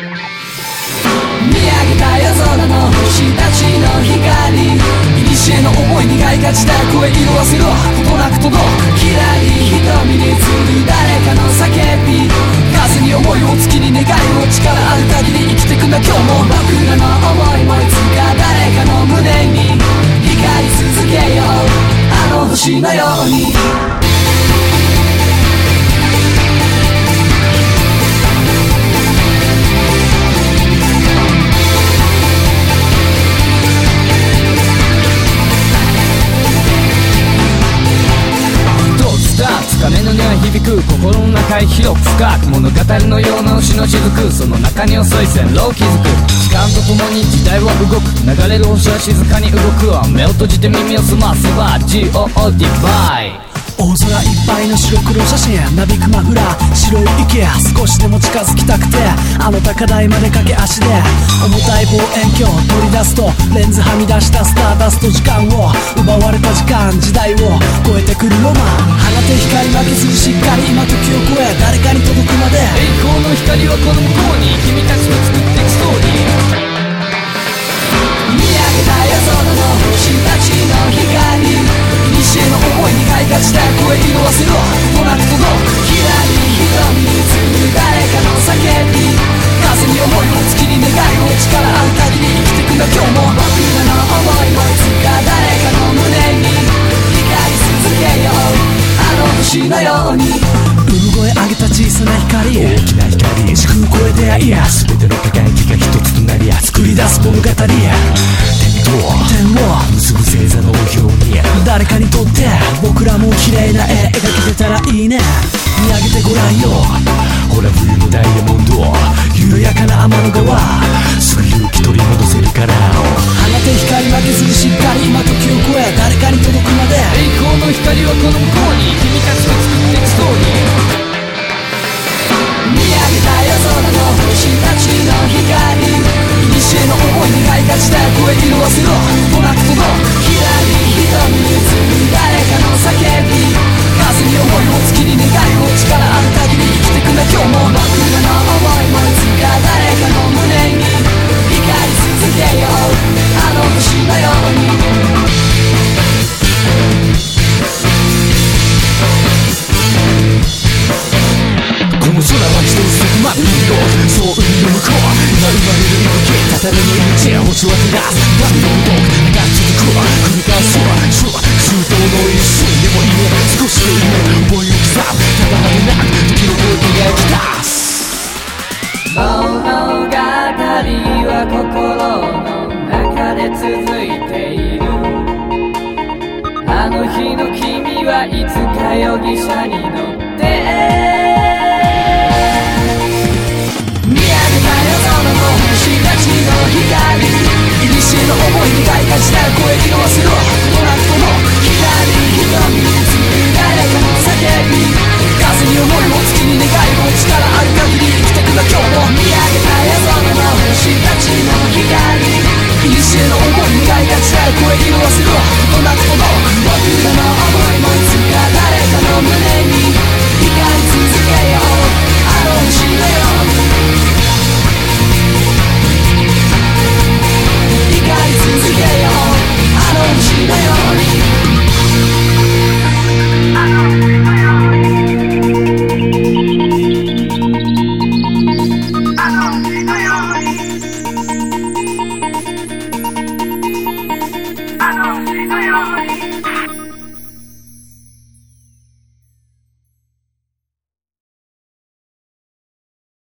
見上げた夜空の星たちの光古の思いにがいがちだ声色あせろことなく届くきらり瞳に映る誰かの叫び風に思いを月に願いを力ある限り生きてくんだ今日も僕らの思いもいつか誰かの胸に光り続けよう。あの星のように。く心の中へ広く深く物語のような星の雫。その中に遅い線路を築く。時間とともに時代は動く流れる星は静かに動く。わ目を閉じて耳を澄ませば GOOD バイ大空いっぱいの白黒写真なびくマフラー白い池少しでも近づきたくてあの高台まで駆け足で重たい望遠鏡取り出すとレンズはみ出したスターダスト時間を奪われた時間時代を超えてくるロマン。放てずにしっかり今時を超え誰かに届くまで。栄光の光はこの向こうに君たちと作っていくストーリー。見上げた夜空の星たちの光古の思いに開花した声色あせろ上げた小さな光大きな光時空を超えて出会いや。全ての輝きが一つとなり作り出す物語点を。結ぶ星座の表に誰かにとって僕らも綺麗な絵。描けてたらいいね。見上げてごらんよ。ほら冬のダイヤモンド緩やかな天の川。すぐ勇気取り戻せるから。放て光負けずにしっかり今時を超え。誰かに届くまで。栄光の光はこのした声色あせろ。命星は照らす旅の動く長続く繰り返す空周到の一瞬でもいいね少しでいいね思いを刻むただ果てなく時の声描き出す物語は心の中で続いているあの日の君はいつか容疑者に乗っ花した声色 Bye.